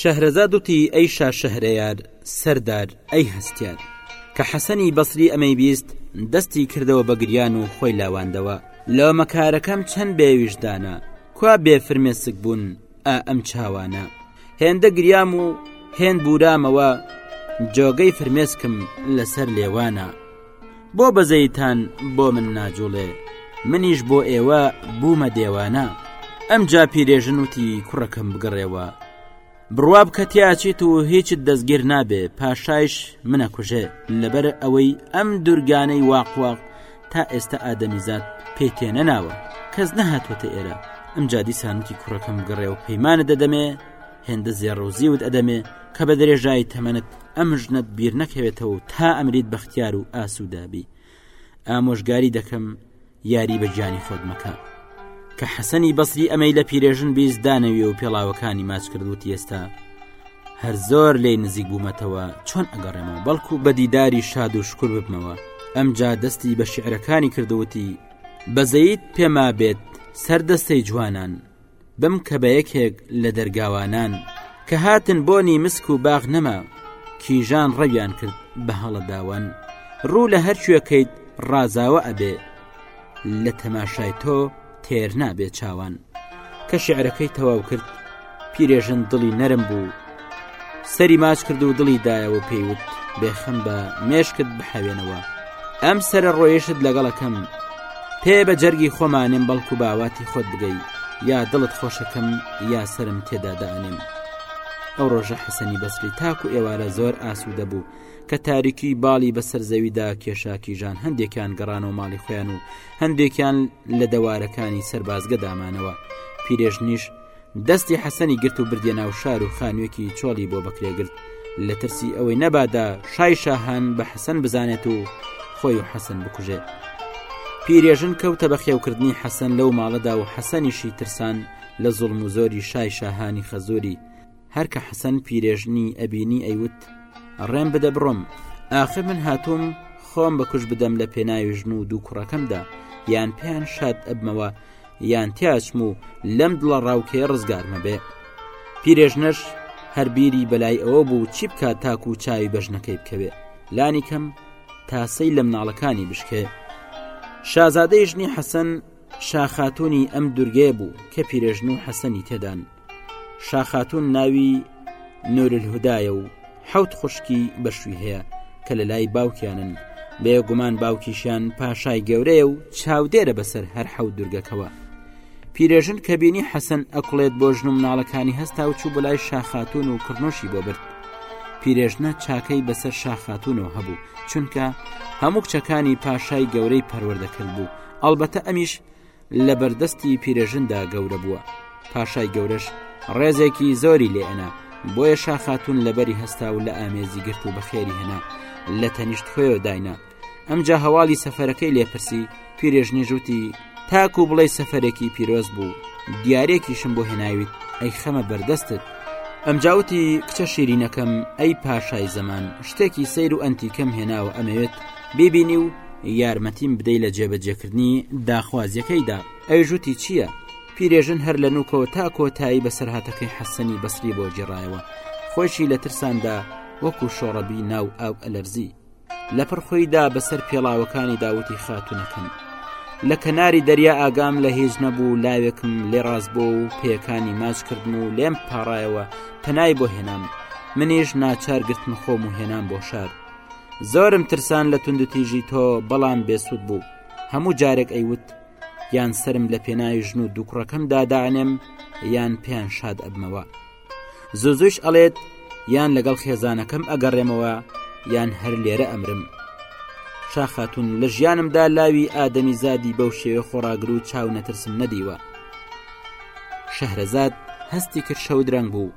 شەهرەزاد وتی، ئەی شا شەهرەیار، سەردار، ئەی هەستیار. کە حەسەنی بەسری ئەمەی بیست، دەستی کردەوە بە گریان و خۆی لاواندەوە، لۆمەکارەکەم چەند بێ ویژدانە، کوا بێ فرمێسک بوون ئا ئەم چاوانە. هێندە گریام و هێند بوورامەوە، جۆگەی فرمێسکم لەسەر لێوانە. بۆ بەزەیتان بۆ من ناجوڵێ منیش بۆ ئێوە بوومە دێوانە ئەم جا پیرێژن وتی کوڕەکەم بگەڕێوە بڕواب کە تیاچیت و هیچت دەستگیر نابێ پاشایش منە کوژێ لەبەر ئەوەی ئەم دورگانەی واقواق تا ئێستا ئادەمیزاد پێ تێنەناوە کەس نەهاتوەتە ئێرە ئەم جادی سانوتی کوڕەکەم گەڕێ و پەیمانە دەدەمێ هێندە زێڕ و زیوت ئەدەمێ کە بە درێژایی تەمەنت ئەم ژنەت بیر نەکەوێتەوە و تا ئەمریت بەختیار و ئاسوودابی ئامۆژگاری دەکەم یاری بە گیانی خۆت مەکە کە حەسەنی بەسری ئەمەی لە پیرێژن بیست دانەوی و پێڵاوەکانی ماچ کردوت ئێستا هەر زۆر لێ نزیک بوومەتەوە چۆن ئەگەڕێمەوە بەڵکو بە دیداری شاد و شکر ببمەوە ئەم جا دەستی بە شعرەکانی کردوتی بەزەیت پێما بێت سەردەستەی جوانان بم کە بە یەکێک لە دەرگاوانان کە هاتن بۆنی مسک و باغ نەما کیژان ڕەویان کرد بە هەڵە داوان ڕوو لە هەرچوەکەیت ڕازاوە ئەبێ لە تەماشای تۆ تێر نابێ چاوان کە شعرەکەی تەواو کرد پیرێژن دڵی نەرم بوو سەری ماچ کرد و دڵی دایەوە پێیوت بێخم بە مێشکت بحەوێنەوە ئەم سرە ڕۆیشت لەگەڵەکەم پێ بە جەرگی خۆمانێم بەڵکو باواتی خۆت بگەی یا دڵت خۆشەکەم یا سرم تێدا دانێم ئەو ڕۆژە حەسەنی بەسری تاکو ئێوارە زۆر ئاسوودە بوو کە تاریکی باڵی بەسەر زەویدا کێشاکی ژان هەندێکیان گەڕان و ماڵی خۆیان و هەندێکیان لە دەوارەکانی سەربازگە دامانەوە پیرێژنیش دەستی حەسەنی گرت و بردێ ناو شار و خانوێکی چۆڵی بۆ بەکرێگرت لە ترسی ئەوەی نەبادا شای شاهان بە حەسەن بزانێت و خۆی و حەسەن بکوژێت پیرێژن کەوتە بە خێوکردنی حەسەن لەو ماڵەدا و حەسەنیشی ترسان لە زوڵم و زۆری شای شاهانی خەزۆری هەرکە حەسەن پیرێژنی ئەبینی ئەیوت ڕێم بدە بڕۆم ئاخر من هاتووم خۆم بە کوش بدەم لە پێناوی ژن و دوو کوڕەکەمدا یان پێیان شاد ئەبمەوە یان تیاچم و لەم دڵە ڕاوکێ ڕزگارمە بێ پیرێژنەش هەربیری بەلای ئەوە بوو چی بکات تاکو و چاوی بەژنەکەی بکەوێ لانی کەم تاسەی لە مناڵەکانی بشکێ شازادەی ژنی حەسەن شاخاتونی ئەم دورگێ بوو کە پیرێژن و حەسەنی تێدان شاخاتون ناوی نورلهدایە و حوت خوشکی بەشوی هەیە کە لە لای باوکیانن بێ گومان باوکیشیان پاشای گەورەیە و چاودێرە بەسەر هەر حەوت دورگەکەوە پیرێژن کە بینی حەسەن ئەکڵێت بۆ ژن و مناڵەکانی هەستا و چوو بەلای شاخاتون و کڕنۆشی بۆ برد پیرێژنە چاکەی بەسەر شاخاتونەوە هەبوو چونکە هەموو کچەکانی پاشای گەورەی پەروەردەکرد بوو ئەڵبەتە ئەمیش لە بەردەستی پیرەژندا گەورە بووە پاشای گەورەش ڕێزێکی زۆری لێنا بۆیە شاخاتون لەبەری هەستا و لە ئامێزی گرت و بەخێری هێنا لە تەنیشت خۆێ داینا ئەمجا هەواڵی سەفەرەکەی لێپرسی پیرێژنی ژووتی تاکو بڵێ سەفەرێکی پیرۆز بوو دیارێکیشم بۆ هێناویت ئەی خەمە بەردەستت ئەمجاوتی کچە شیرینەکەم ئەی پاشای زەمان شتێکی سیر و ئەنتیکەم هێناوە ئەمەوێت بیبینی و یارمەتیم بدەی لە جێبەجێکردنی داخوازیەکەیدا ئەویش وتی چییە؟ پیرێژن هەر لە نوکەوە تا کۆتایی بەسەرهاتەکەی حەسەنی بەسری بۆ جێڕایەوە خۆشی لە ترساندا وەکو شۆڕەبی ناو ئاو ئەلەرزی لە پڕخۆیدا بەسەر پێڵاوەکانی داوتی خاتونەکەم لە کەناری دەریا ئاگام لە هیچ نەبوو لاوێکم لێ ڕاست بۆ و پێکانی ماچ کردن و لێم پاڕایەوە پەنای بۆ هێنام منیش ناچار گرتم خۆم و هێنام بۆ شار زۆرم ترسان لە تونند و تیژی تۆ بەڵام بێسوود بوو هەموو جارێک ئەیوت یان سرم لە پێناوی ژن و دووکڕەکەم دادانێم یان پێیان شاد ئەبمەوە زۆزۆش ئەڵێت یان لەگەڵ خێزانەکەم ئەگەڕێمەوە یان هەر لێرە ئەمرم شاخاتون لە ژیانمدا لاوی ئادەمی زادی بەو شێوە خۆڕاگر و چاو نەترسم نەدیوە شەهرەزاد هەستی کرد شەودرەنگ بوو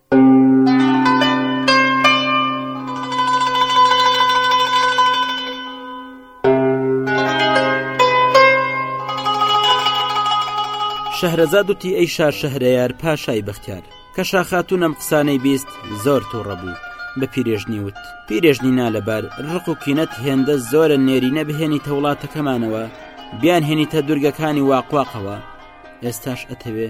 شەهرەزاد وتی ئەی شار شەهرەیار پاشای بەختیار کە شاخاتون ئەم قسانەی بیست زۆر تووڕە بوو بە پیرێژنی وت پیرێژنی نالەبار ڕق و کینەت هێندە زۆرە نێری نەبهێنی تەوڵاتەکەمانەوە بیان هێنی تە دوورگەکانی واقواقەوە ئێستاش ئەتەوێ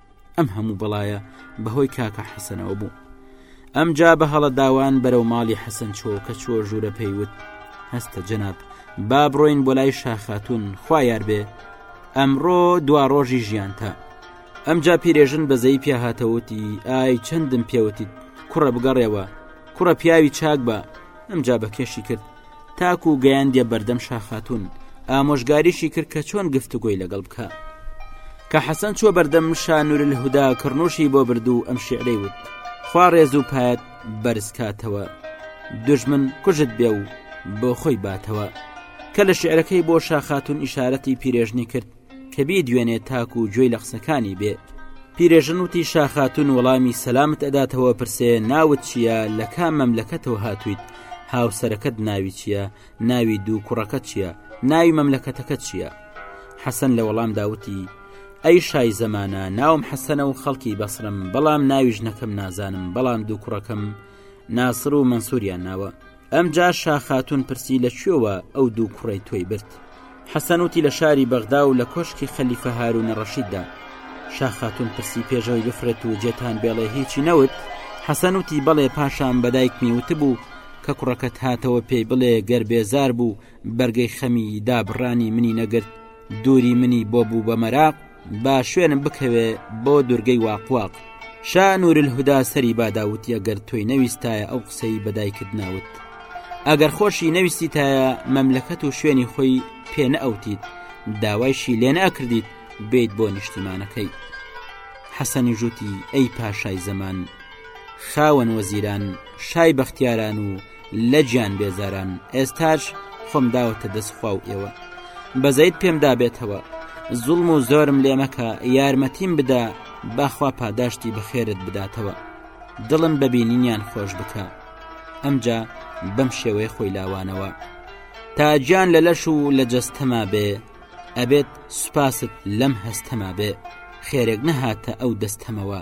ئەم هەموو بەڵایە بەهۆی کاکە حەسەنەوە بوو ئەمجا بە هەڵە داوان بەرەو ماڵی حەسەن چۆ کە چۆ ژوورە پێیوت هەستە جەناب با بڕۆین بۆ لای شاخاتون خوایار بێ ئەمڕۆ دوا ڕۆژی ژیانتە ئەمجا پیرێژن بەزەی پیاهاتەوتی ئای چەندم پێوتیت کوڕە بگەڕێەوە کوڕە پیاوی چاک بە ئەمجا بە کێشی کرد تاکو گەیاندیە بەردەم شاخاتون ئامۆژگاریشی کرد کە چۆن گفتوگۆی لەگەڵ بکە کە حەسەن چوە بەردەم شانور الهدا کڕنوشی بۆ بردو ئەم شعرەی وت خوا ڕێز و پایەت بەرزکاتەوە دژمن کوژت بێ و بۆ خۆی باتەوە کە لە شعرەکەی بۆ شاخاتون ئیشارەتی پیرێژنی کرد کە بیدوێنێ تاکو و گوێی لە قسەکانی بێ پیرێژن وتی شاخاتون وەڵامی سەلامت ئەداتەوە پرسێ ناوت چییە لە کا مەملەکەتەوە هاتوویت هاوسەرەکەت ناوی چییە ناوی دوو کوڕەکە چییە ناوی مەملەکەتەکە چییە حەسەن لە وەڵام داوتی ئەی شای زەمانە ناوم حەسەنە و خەڵکی بەسرم بەڵام ناوی ژنەکەم نازانم بەڵام دوو کوڕەکەم ناسر و منسووریان ناوە ئەمجا شا خاتون پرسی لە کوێوە ئەو دوو کوڕی تۆی برد حەسەنوتی لە شاری بەغدا و لە کۆشکی خەلیفە هارون ڕەشیددا شا خاتون پرسی پێشەوەی بفرێت و جێتان بێڵێ هیچی نەوت حەسەنوتی بەڵێ پاشان بەدایکمی وتبوو کە کوڕەکەت هاتەوە پێی بڵێ گەر بێزار بوو بەرگەی خەمی دابڕانی منی نەگرت دووری منی بۆ بوو بە مەراق با شوێنم بکەوێ بۆ دورگەی واقواق شا نورلهودا سەری باداوتی ئەگەر تۆی نەویستایە ئەو قسەی بەدایکت ناوت ئەگەر خۆشی نەویستیتایە مەملەکەت و شوێنی خۆی پێ نەئەوتیت داوایشی لێ ناکردیت بیت بۆ نیشتیمانەکەی حەسەنی ژووتی ئەی پاشای زەمان خاوەن وەزیران شای بەختیاران و لە گیان بێزاران ئێستاش خۆم داوەتە دەست خوا و ئێوە بەزەیت پێمدا بێتەوە زوڵم و زۆرم لێمەکە یارمەتیم بدا باخوا پاداشتی بەخێرت بداتەوە دڵم بەبینینیان خۆش بکە ئەمجا بەم شێوەیە خۆی لاوانەوە تاجان لە لەش و لە جەستەما بێ ئەبێت سوپاست لەم هەستەما بێ خێرێک نەهاتە ئەو دەستەمەوە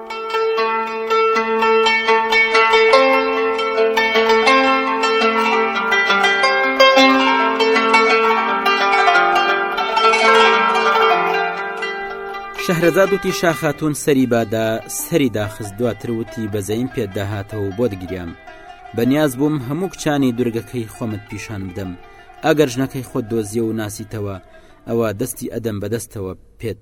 شەهرەزاد وتی شاخاتون سەری بادا سەری داخست دواتر وتی بەزەیم پێداهاتەوە بۆ دەگریام بەنیاز بووم هەموو کچانی دورگەکەی خۆمت پیشان بدەم ئەگەر ژنەکەی خۆت دۆزیە و ناسیتەوە ئەوە دەستی ئەدەم بەدەستەوە پێت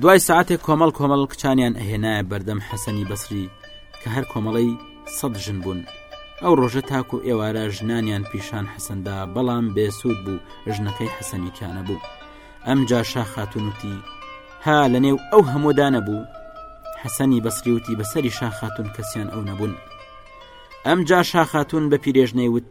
دوای ساعتێک کۆمەڵ کۆمەڵ کچانیان ئەهێنایە بەردەم حەسەنی بەسری کە هەر کۆمەڵەی سەد ژن بوون ئەو ڕۆژە تاکو ئێوارە ژنانیان پیشان حەسەندا بەڵام بێسوود بوو ژنەکەی حەسەنی تیانە بوو ئەم جاشا خاتونوتی ها لە نێو ئەو هەموودا نەبوو حەسەنی بەسریوتی بەسەری شاخاتون کەسیان ئەو نەبوون ئەم جا شاخاتون بە پیرێژنەی وت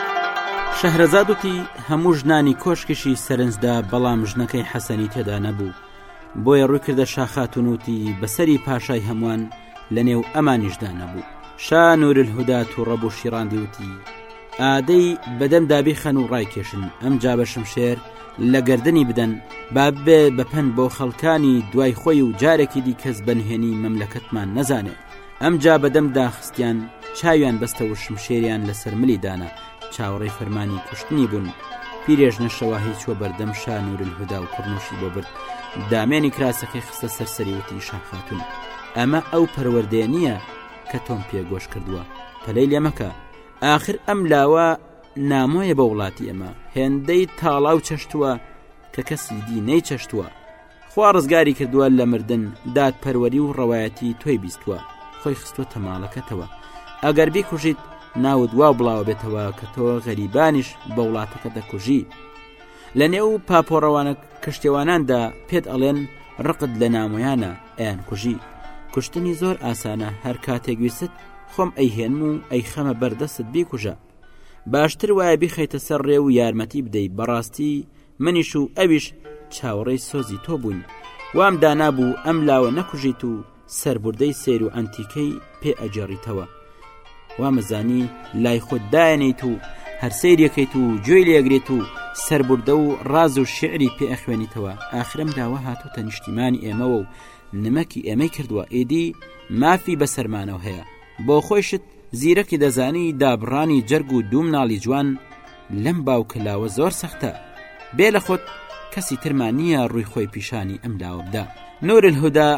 شەهرەزاد وتی هەموو ژنانی کۆشکیشی سەرنجدا بەڵام ژنەکەی حەسەنی تێدا نەبوو بۆیە ڕووی کردە شاخاتون وتی بەسەری پاشای هەمووان لە نێو ئەمانیشدا نەبوو شا نورل هودا تووڕەبوو شیڕاندی وتی ئادەی بەدەم دابی خەن و ڕایکێشن ئەم جا بە شمشێر لە گردنی بدەن با بێ بەپەن بۆ خەڵکانی دوای خۆی و جارێکی دی کەس بەنهێنی مەملەکەتمان نەزانێت ئەمجا بەدەم داخستیان چاویان بەستە و شمشێریان لەسەر ملی دانا چاوەڕێی فەرمانی کوشتنی بوون پیرێژنە شەواهی چوە بەردەم شانورن هودا و کوڕنوشی بۆ برد دامێنی کراسەکەی خستە سەرسەری وتی شاخاتون ئەمە ئەو پەروەردێ نییە کە تۆم پێگۆش کردووە پەلەی لێمەکە آخر ئەم لاوە نامۆیە بە وڵاتی ئەمە هێندەی تاڵاو چەشتووە کە کەسی دی نەی چەشتووە خوا ڕزگاری کردووە لە مردن داد پەروەری و ڕەوایەتی تۆی بیستووە خۆی خستوە تەماڵەکەتەوە ئەگەر بیکوژیت ناود وا بڵاوە بێتەوە کە تۆ غەریبانیش بە وڵاتەکە دەکوژی لە نێو پاپۆڕەوانە کشتێواناندا پێت ئەڵێن ڕقت لە نامۆیانە ئەیان کوژی کوشتنی زۆر ئاسانە هەر کاتێک ویست خۆم ئەیهێنم و ئەی خەمە بەردەست بیکوژە باشتر وایە بیخەیتە سەر ڕێ و یارمەتی بدەیت بەڕاستی منیش و ئەویش چاوەڕێی سۆزی تۆ بووین وام دانابوو ئەم لاوە نەکوژیت و سربردەی سیر و ئەنتیکەی پێ ئەجێڕیتەوە وامەزانی لای خۆت دایەنیت و هەر سیرەکەیت و گوێی لێگرێت و سربوردە و ڕاز و شعری پێ ئەخوێنیتەوە ئاخرم داوە هاتوتە نیشتیمانی ئێمەوە و نمەکی ئێمەی کردووە ئیدی مافی بەسەرمانەوە هەیە بۆ خۆیشت زیرەکی دەزانی دابڕانی جەرگ و دوو مناڵی جوان لەم باوکە لاوە زۆر سەختە بێ لە خۆت کەسی ترمان نییە ڕووی خۆی پیشانی ئەم لاوە بدا نورل هودا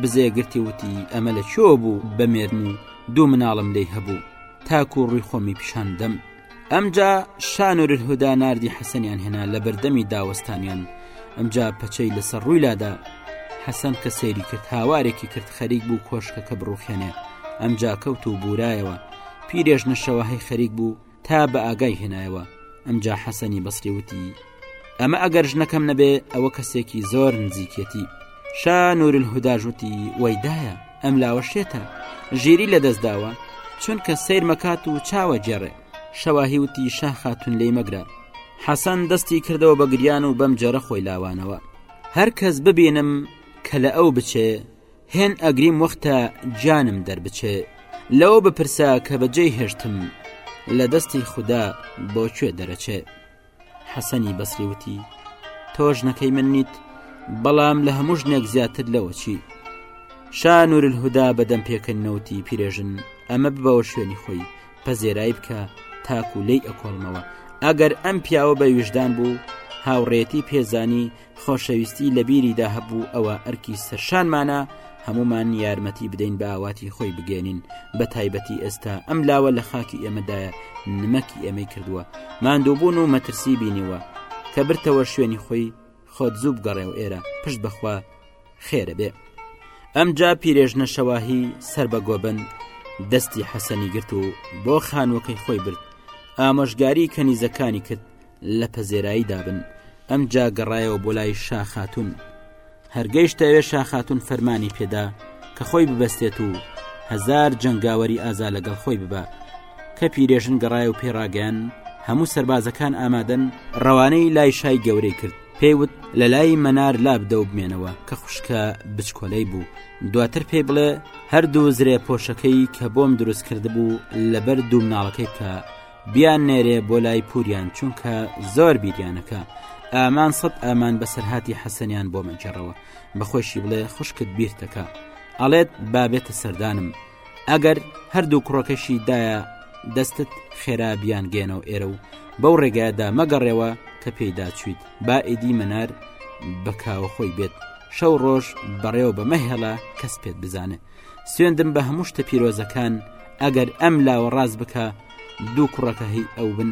بزێگرتی وتی ئەمە لە چۆ بوو بەمێرن و دوو مناڵم لی هەبوو تاکو ڕووی خۆمی پیشان دەم ئەمجا شان و رهدا نردی حەسەنیان هێنا لە بەردەمی داوەستانیان ئەمجا پەچەی لەسەر ڕووی لادا حەسەن کە سەیری کرد هاوارێکی کرد خەریک بوو کۆشکە کە بڕوخێنێ ئەمجا کەوت و بورایەوە پیرێژ نەشەوە هەی خەریک بوو تا بە ئاگای هێنایەوە ئەمجا حەسەنی بەسری وتی ئەمە ئەگەر ژنەکەم نەبێ ئەوە کەسێکی زۆر نزیکێتی شان و هودا ژوتی وەیدایە ئەم لاوە شێتە ژیری لەدەست داوە چونکە سیر مەکات و چاوە جێڕێ شەواهی وتی شا خاتون لی مەگرە حەسەن دەستی کردەوە بە گریان و بەم جەرە خۆی لاوانەوە هەر کەس ببینم کە لە ئەو بچێ هێن ئەگریم وەختە جانم دەربچێ لەوە بپرسە کە بەجێ هێشتم لە دەستی خوددا بۆ کوێ دەرەچێ حەسەنی بەسری وتی تۆ ژنەکەی من نیت بەڵام لە هەموو ژنێک زیاتر لەوە چی شانور الهدا بەدەم پێکەن نەوتی پیرێژن ئەمە ببەوە شوێنی خۆی پەزێرای بکە تاکو لی ئەکۆڵمەوە ئەگەر ئەم پیاوە بە ویژدان بوو هاوڕێتی پێزانی خۆشەویستی لە بیریدا هەبوو ئەوە ئەرکی سەرشانمانە هەمومان یارمەتی بدەین بە ئاواتی خۆی بگەێنین بە تایبەتی ئێستا ئەم لاوە لە خاکی ئێمەدایە نمەکی ئێمەی کردووە ماندووبوون و مەترسی بینیوە کە برتەوە شوێنی خۆی خۆت زوو بگەڕێ و ئێرە پشت بەخوا خێرە بێ ئەمجا پیرێژنە شەواهی سەر بە گۆبن دەستی حەسەنی گرت و بۆ خانوەکەی خۆی برد ئامۆژگاری کەنیزەکانی کرد لە پەزێرایی دابن ئەم جا گەڕایەوە بۆ لای شاخاتون هەرگەیشتەوێ شاخاتون فەرمانی پێدا کە خۆی ببەستێت و هزار جنگاوەری ئازا لەگەڵ خۆی ببە کە پیرێژن گەڕای و پێڕاگەیان هەموو سربازەکان ئامادەن ڕەوانەی لای شای گەورەی کرد پێیوت لە لای مەنار لابدە و بمێنەوە کە خوشکە بچکۆلەی بوو دواتر پێی بڵێ هەردوو زرێ پۆشەکەی کە بۆم دروست کرد بوو لەبەر دوو مناڵەکەی بکە بیان نێرێ بۆ لای پوریان چونکە زۆر بیریانەکە ئامان سەد ئامان بەسەرهاتی حەسەنیان بۆ مەجێڕەوە بەخۆشی بڵێ خوشکت بیرتەکە ئەڵێت بابێتە سەردانم ئەگەر هەردوو کوڕەکەشی دایە دەستت خێرا بیان گێنەوە ئێرە و بەو ڕێگایدا مەگەڕێەوە کە پێیدا چیت با ئیدی منار بەکاوە خۆی بێت شەو ڕۆژ بەڕێوە بەمەهێڵە کەس پێت بزانێت سوێندم بە هەموو شتە پیرۆزەکان ئەگەر ئەم لاوە ڕاست بکە دوو کوڕەکە هی ئەو بن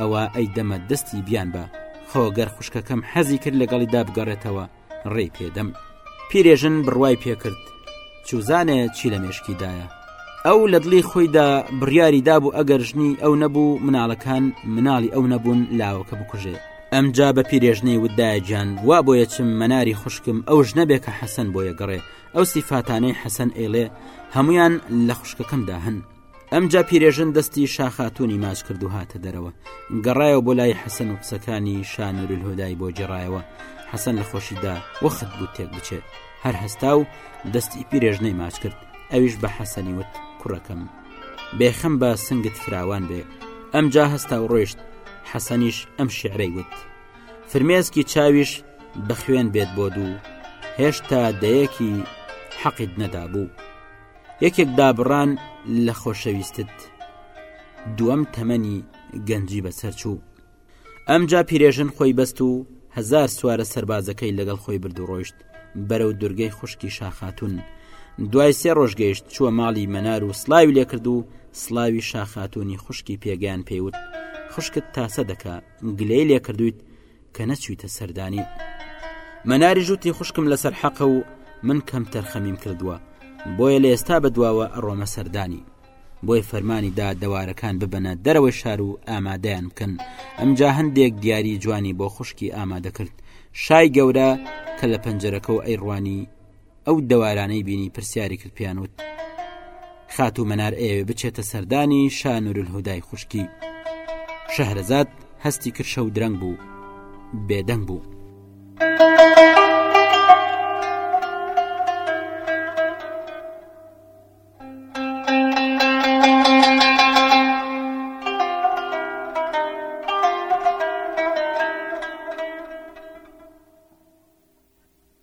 ئەوە ئەی دەمە دەستی بیان بە خۆگەر خوشکەکەم حەزی کرد لەگەڵی دابگەڕێتەوە ڕێ پێدەم پیرێژن بڕوای پێکرد چوزانێ چی لە مێشکیدایە ئەو لە دڵی خۆیدا بڕیاری دابوو ئەگەر ژنی ئەو نەبوو مناڵەکان مناڵی ئەو نەبوون لاوەکە بکوژێ ئەمجا بە پیرێژنەی ودایجان وا بۆیە چم مەناری خوشکم ئەو ژنەبێ کە حەسەن بۆیە گەڕێ ئەو سیفاتانەی حەسەن ئێڵێ هەمویان لە خوشکەکەمدا هەن ئەمجا پیرێژن دەستی شاخاتونی ماچ کرد و هاتە دەرەوە گەڕایەوە بۆ لای حەسەن و قسەکانی شانورل هۆدای بۆ جێڕایەوە حەسەن لە خۆشیدا وەخت بوو تێک بچێت هەر هەستا و دەستی پیرێژنەی ماچ کرد ئەویش بە حەسەنی وت کوڕەکەم بێخەم بە سنگت فراوان بێ ئەمجا هەستا و ڕۆیشت حەسەنیش ئەم شعرەی وت فرمێسکی چاویش بە خوێن بێت بۆ دوو هێشتا دەیەکی حەقیت نەدابوو یەکێک دابڕان لە خۆشەویستت دووەم تەمەنی گەنجی بەسەر چوو ئەمجا پیرێژن خۆی بەست و هزار سوارە سربازەکەی لەگەڵ خۆی برد و ڕۆیشت بەرەو دورگەی خوشکی شاخاتون دوای سێ ڕۆژگەیشت چووە ماڵی مەنار و سلاوی لێکرد و سلاوی شاخاتونی خوشکی پێگەیان پێیوت خوشکت تاسە دەکە گلەی لێکردویت کە نەچویتە سەردانی مەناری ژووتی خوشکم لەسەر حەقە و من کەم تەرخەمیم کردووە بۆیە لە ئێستا بەدواوە ئەڕۆمە سەردانی بۆی فەرمانی دا دەوارەکان ببەنە دەرەوەی شار و ئامادەیان بکەن ئەمجا هەندێک دیاری جوانی بۆ خوشکی ئامادەکرد شای گەورە کە لە پەنجەرەکە و ئەیڕوانی ئەو دەوارانەی بینی پرسیاری کرد پێیان وت خاتوو مەنار ئەیەوێ بچێتە سەردانی شا نورولهودای خوشکی شەهرەزاد هەستی کرد شەو درەنگ بوو بێدەنگ بوو.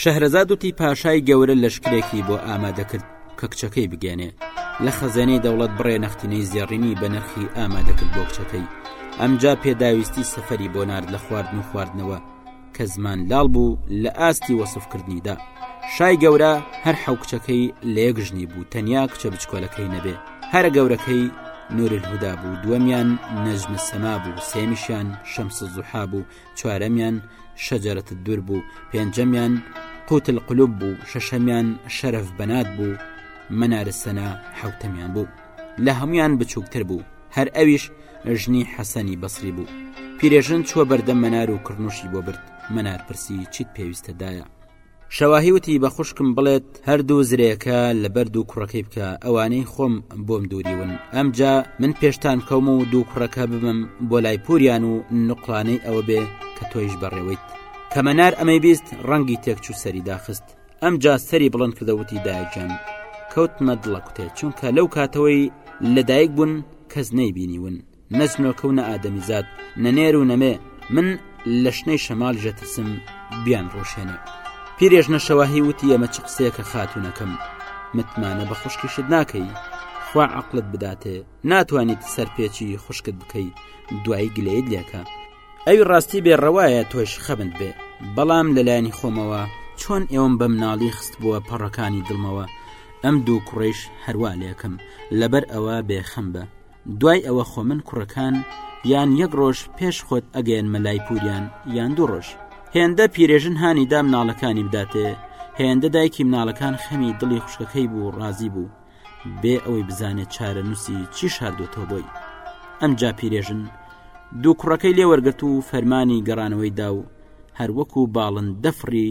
شەهرەزاد وتی پاشای گەورە لەشکرێکی بۆ ئامادە کرد کە کچەکەی بگەێنێ لە خەزێنەی دەوڵەت بڕێ نەختینەی زێڕینی بە نرخی ئامادە کرد بۆ کچەکەی ئەمجا پێداویستی سەفری بۆ نرد لە خواردن و خواردنەوە کە زمان لاڵ بوو لە ئاستی وەسفکردنیدا شای گەورە هەر حەو کچەکەی لە یەک ژنی بوو تەنیا کچە بچکۆلەکەی نەبێ هەرە گەورەکەی نورل هودا بوو دووەمیان نەزمە سەما بوو سێمیشان شەمس زوحا بوو چوارەمیان شەجەرەت دوور بوو پێنجەمیان قوت القلوب بوو شەشەمیان شەرف بەنات بوو مەنارسەنا حوتەمیان بوو لە هەمویان بچووکتر بوو هەر ئەویش ژنی حەسەنی بەسری بوو پیرێژن چووە بەردەم مەنار و کڕنوشی بۆ برد مەنار پرسی چیت پێویستە دایە شەواهی وتی بە خوشکم بڵێت هەردوو زرێکە لە بەر دوو کوڕەکەی بکە ئەوانەی خۆم بۆم دووریون ئەمجا من پێشتان کەوم و دوو کوڕەکە ببم بۆ لای پوریان و نقلانەی ئەوە بێ کە تۆیش بەڕێوەیت کەمەنار ئەمەی بیست ڕەنگی تێکچوو سەری داخست ئەمجا سەری بڵند کردەوتی دایکجان کەوتمە دڵە کوتێ چونکە لەو کاتەوەی لەدایک بوون کەس نەیبینیون نە سنۆکە و نە ئادەمیزاد نە نێر و نەمێ من لە شنەی شەماڵی ژەترسم بیان ڕۆشێنێ پیرێژ نەشەواهی وتی ئەمە چ قسەیەکە خاتونەکەم متمانە بە خوشکیشت ناکەی خوا عقلت بداتێ ناتوانیت سەرپێچی خوشکت بکەی دوایی گلەیت لێکە ئەوی ڕاستی بێ ڕەوایە تۆش خەبند بێ بەڵام لەلایەنی خۆمەوە چۆن ئێوەم بە مناڵی خست بووە پەڕەکانی دڵمەوە ئەم دوو کوڕیش هەروە لەکەم لەبەر ئەوە بێخەم بە دوای ئەوە خۆ من کوڕەکان یان یەک ڕۆژ پێش خۆت ئەگەن مەلای پوریان یان دوو ڕۆژ هێندە پیرێژن هانی دا مناڵەکانی بداتێ هێندە دایکی مناڵەکان خەمی دڵی خوشکەکەی بوو ڕازی بوو بێ ئەوەی بزانێت چارە نووسی چی شاردوێتەوە بۆی ئەم جا پیرێژن دوو کوڕەکەی لێوەرگرت و فەرمانی گەڕانەوەی دا و هەروەکو باڵن دەفری